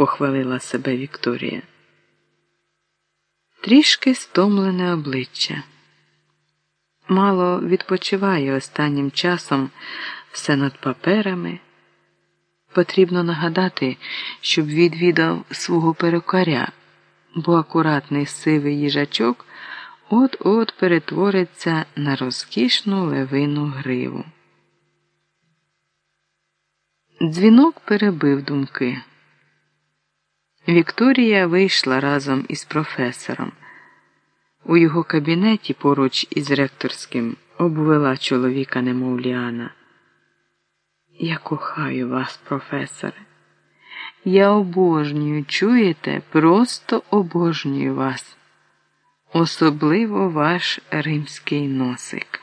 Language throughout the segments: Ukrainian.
похвалила себе Вікторія. Трішки стомлене обличчя. Мало відпочиває останнім часом все над паперами. Потрібно нагадати, щоб відвідав свого перукаря, бо акуратний сивий їжачок от-от перетвориться на розкішну левину гриву. Дзвінок перебив думки. Вікторія вийшла разом із професором. У його кабінеті поруч із ректорським обвела чоловіка немов Ліана. Я кохаю вас, професоре. Я обожнюю, чуєте, просто обожнюю вас, особливо ваш римський носик.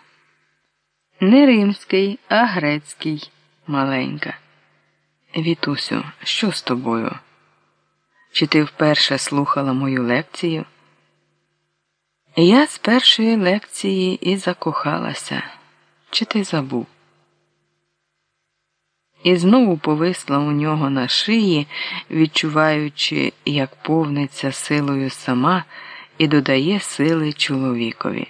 Не римський, а грецький, маленька. Вітусю, що з тобою? Чи ти вперше слухала мою лекцію? Я з першої лекції і закохалася. Чи ти забув? І знову повисла у нього на шиї, відчуваючи, як повниться силою сама і додає сили чоловікові.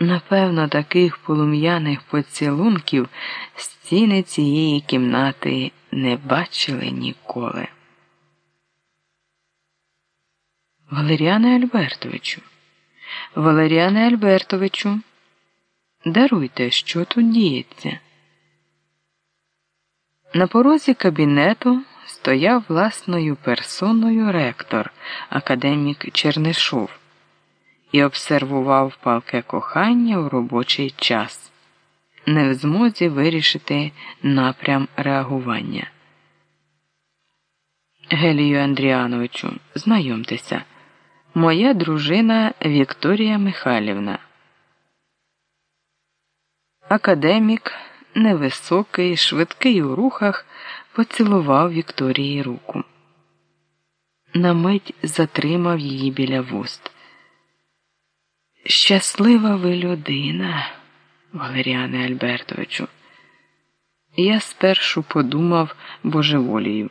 Напевно, таких полум'яних поцілунків стіни цієї кімнати не бачили ніколи. Валеріане Альбертовичу, Валеріане Альбертовичу, даруйте, що тут діється. На порозі кабінету стояв власною персоною ректор, академік Чернишов, і обсервував палке кохання у робочий час, не в змозі вирішити напрям реагування. Гелію Андріановичу, знайомтеся, моя дружина Вікторія Михайлівна. Академік невисокий, швидкий у рухах, поцілував Вікторії руку. На мить затримав її біля вуст. Щаслива ви людина, Валеріане Альбертовичу. Я спершу подумав божеволію.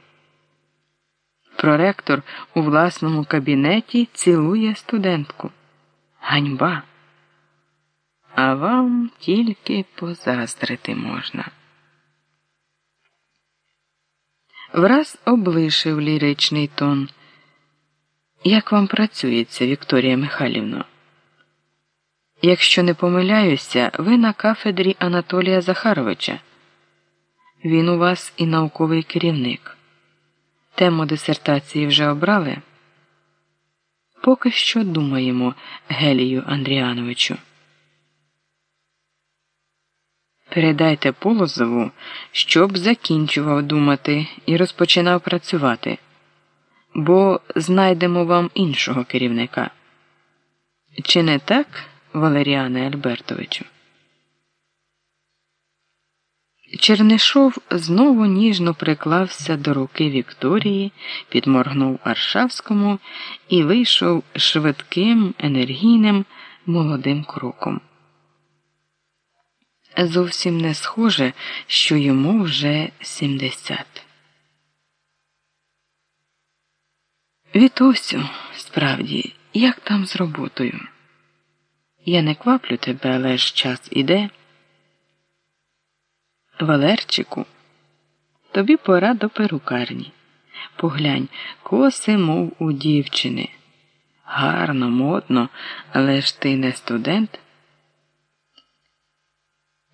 Проректор у власному кабінеті цілує студентку. Ганьба а вам тільки позаздрити можна. Враз облишив ліричний тон. Як вам працюється, Вікторія Михайлівна? Якщо не помиляюся, ви на кафедрі Анатолія Захаровича. Він у вас і науковий керівник. Тему дисертації вже обрали? Поки що думаємо, Гелію Андріановичу. Передайте Полозову, щоб закінчував думати і розпочинав працювати, бо знайдемо вам іншого керівника. Чи не так, Валеріане Альбертовичу? Чернишов знову ніжно приклався до руки Вікторії, підморгнув Аршавському і вийшов швидким, енергійним, молодим кроком зовсім не схоже, що йому вже 70. Вітусю, справді, як там з роботою? Я не кваплю тебе, але ж час іде. Валерчику, тобі пора до перукарні. Поглянь, коси, мов у дівчини. Гарно, модно, але ж ти не студент.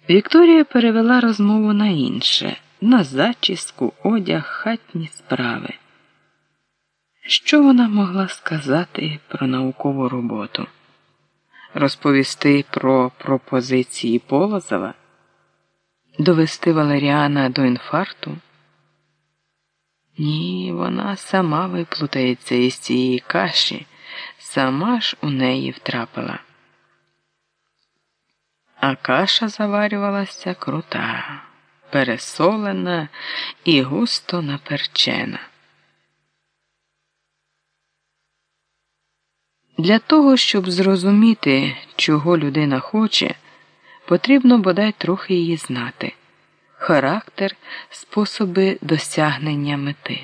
Вікторія перевела розмову на інше, на зачіску, одяг, хатні справи. Що вона могла сказати про наукову роботу? Розповісти про пропозиції Полозова? Довести Валеріана до інфаркту? Ні, вона сама виплутається із цієї каші, сама ж у неї втрапила а каша заварювалася крута, пересолена і густо наперчена. Для того, щоб зрозуміти, чого людина хоче, потрібно бодай трохи її знати характер, способи досягнення мети.